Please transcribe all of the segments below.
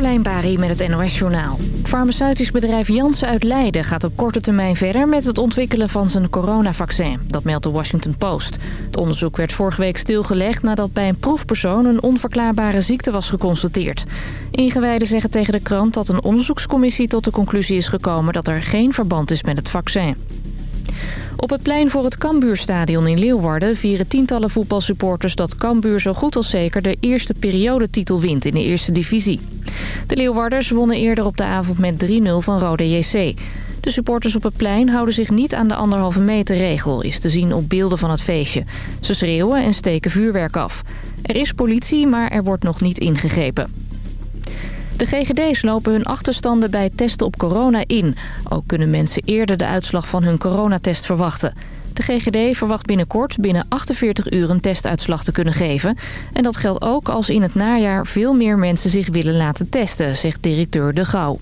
Carolijn Bari met het NOS Journaal. Farmaceutisch bedrijf Janssen uit Leiden gaat op korte termijn verder... met het ontwikkelen van zijn coronavaccin. Dat meldt de Washington Post. Het onderzoek werd vorige week stilgelegd... nadat bij een proefpersoon een onverklaarbare ziekte was geconstateerd. Ingewijden zeggen tegen de krant dat een onderzoekscommissie tot de conclusie is gekomen... dat er geen verband is met het vaccin. Op het plein voor het Cambuurstadion in Leeuwarden vieren tientallen voetbalsupporters dat Cambuur zo goed als zeker de eerste periodetitel wint in de eerste divisie. De Leeuwarders wonnen eerder op de avond met 3-0 van Rode JC. De supporters op het plein houden zich niet aan de anderhalve meter regel, is te zien op beelden van het feestje. Ze schreeuwen en steken vuurwerk af. Er is politie, maar er wordt nog niet ingegrepen. De GGD's lopen hun achterstanden bij testen op corona in. Ook kunnen mensen eerder de uitslag van hun coronatest verwachten. De GGD verwacht binnenkort binnen 48 uur een testuitslag te kunnen geven. En dat geldt ook als in het najaar veel meer mensen zich willen laten testen, zegt directeur De Gauw.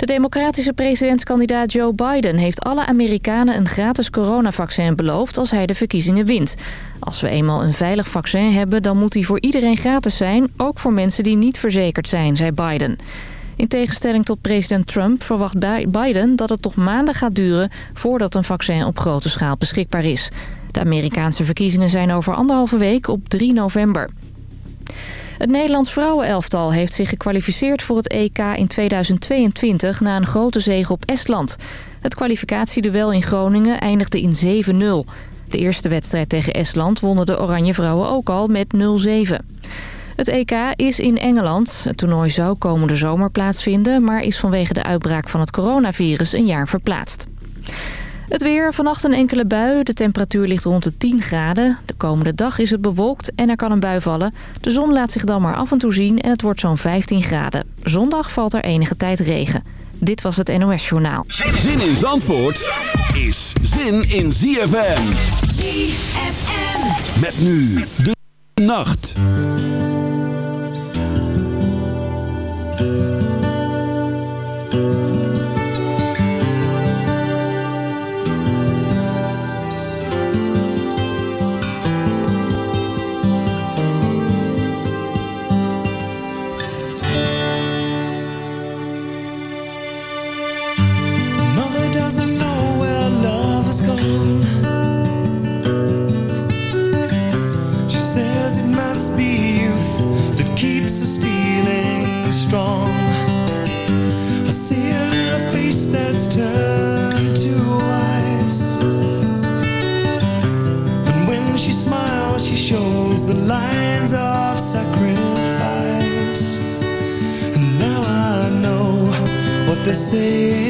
De democratische presidentskandidaat Joe Biden heeft alle Amerikanen een gratis coronavaccin beloofd als hij de verkiezingen wint. Als we eenmaal een veilig vaccin hebben, dan moet die voor iedereen gratis zijn, ook voor mensen die niet verzekerd zijn, zei Biden. In tegenstelling tot president Trump verwacht Biden dat het toch maanden gaat duren voordat een vaccin op grote schaal beschikbaar is. De Amerikaanse verkiezingen zijn over anderhalve week op 3 november. Het Nederlands vrouwenelftal heeft zich gekwalificeerd voor het EK in 2022 na een grote zege op Estland. Het kwalificatieduel in Groningen eindigde in 7-0. De eerste wedstrijd tegen Estland wonnen de Oranje Vrouwen ook al met 0-7. Het EK is in Engeland. Het toernooi zou komende zomer plaatsvinden... maar is vanwege de uitbraak van het coronavirus een jaar verplaatst. Het weer, vannacht een enkele bui. De temperatuur ligt rond de 10 graden. De komende dag is het bewolkt en er kan een bui vallen. De zon laat zich dan maar af en toe zien en het wordt zo'n 15 graden. Zondag valt er enige tijd regen. Dit was het NOS Journaal. Zin in Zandvoort is zin in ZFM. ZFM. Met nu de nacht. What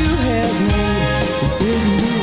you.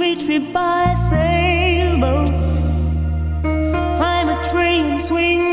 reach me by sailboat. Climb a tree and swing.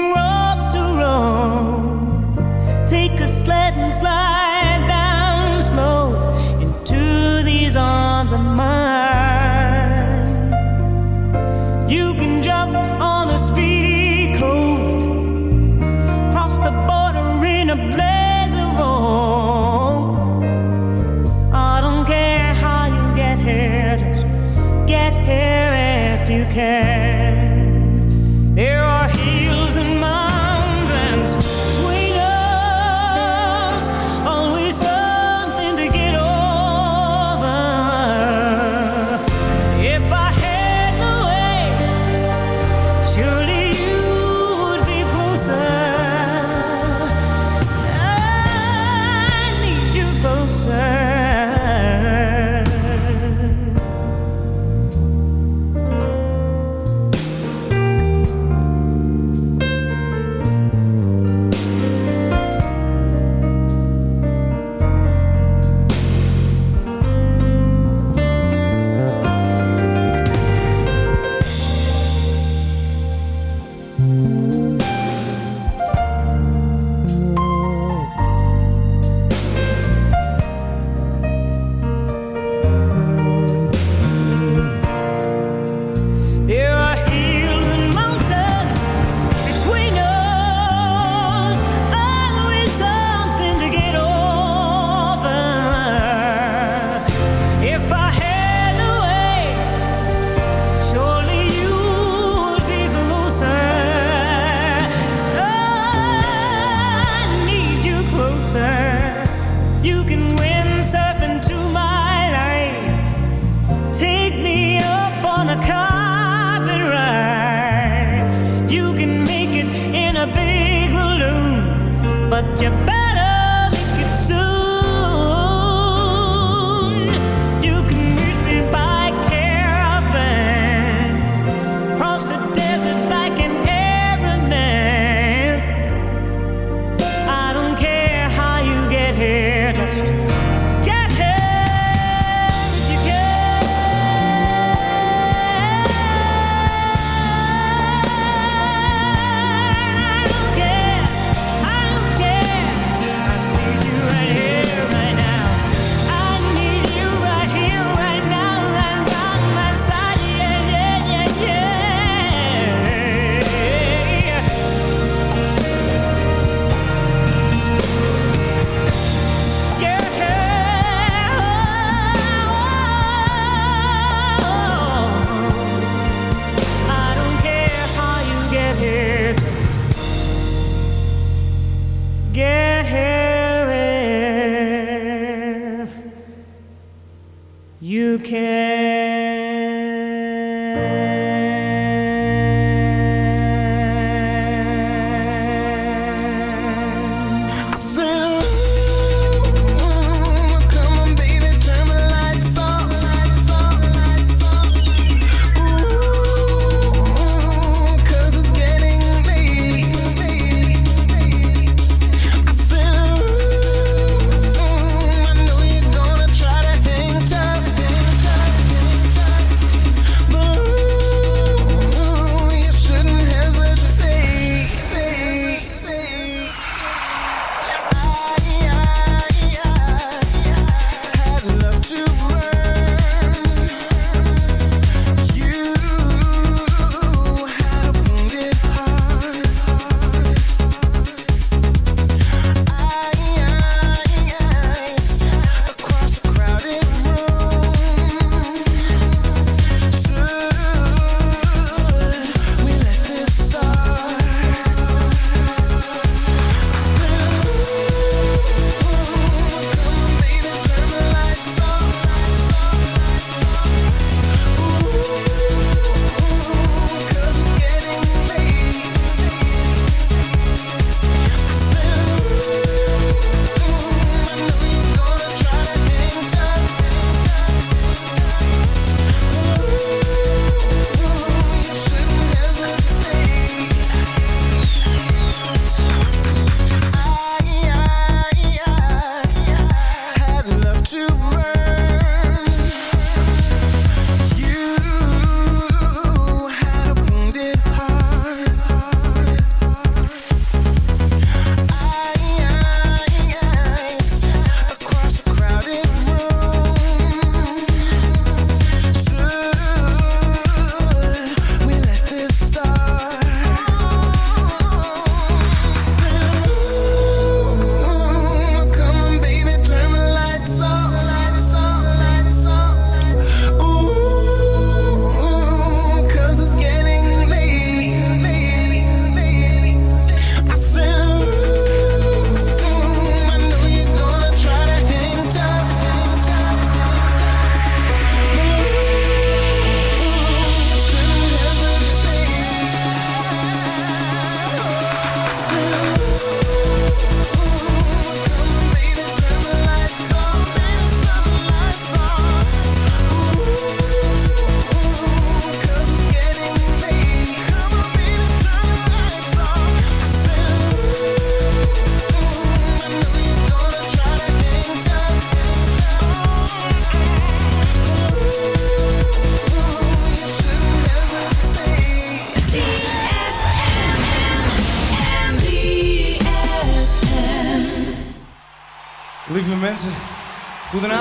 what you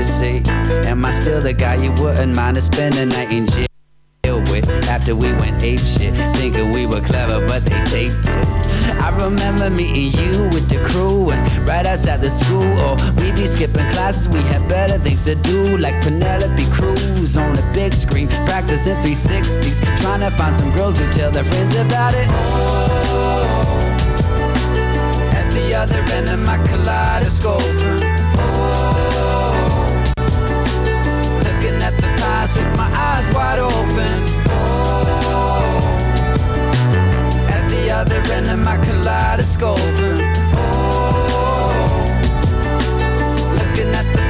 You see. Am I still the guy you wouldn't mind to spend a night in jail with? After we went ape shit, thinking we were clever, but they taped it. I remember meeting you with the crew right outside the school. Oh, or we'd be skipping classes, we had better things to do, like Penelope Cruz on the big screen, practicing 360s, trying to find some girls who tell their friends about it. At the other end of my kaleidoscope. The with my eyes wide open. Oh, at the other end of my kaleidoscope. Oh, looking at the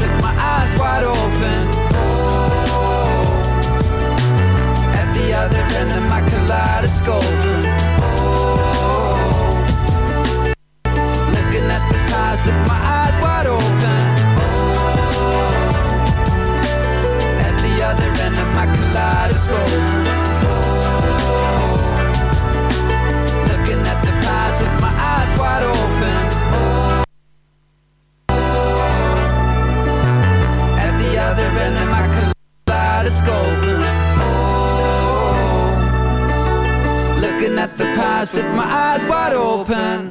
With my eyes wide open. Oh, at the other end of my kaleidoscope. Oh, looking at the past with my eyes wide open. Oh, at the other end of my kaleidoscope. Oh, looking at the past with my eyes wide open.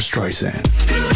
Streisand.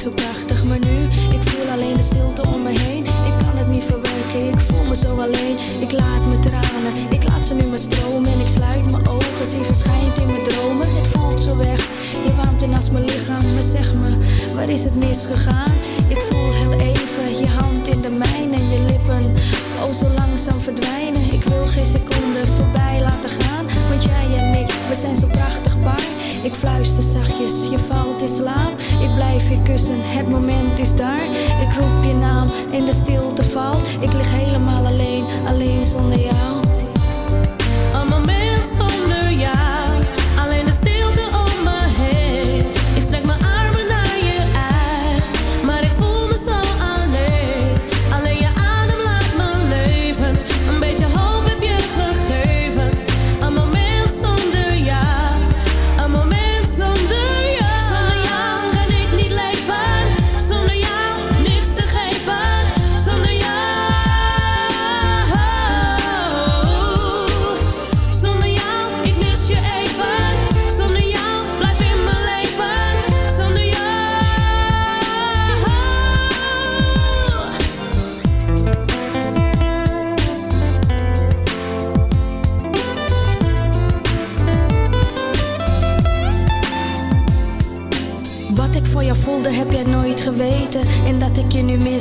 zo prachtig, maar nu Ik voel alleen de stilte om me heen. Ik kan het niet verwerken, ik voel me zo alleen. Ik laat mijn tranen, ik laat ze nu maar stromen. En ik sluit mijn ogen, zie verschijnt in mijn dromen. Het valt zo weg, je warmte naast mijn lichaam. Maar zeg me, waar is het misgegaan? Ik voel heel even je hand in de mijne En je lippen, oh zo langzaam verdwijnen. Ik fluister zachtjes, je valt is slaap. Ik blijf je kussen, het moment is daar. Ik roep je naam en de stilte valt. Ik lig helemaal alleen, alleen zonder jou.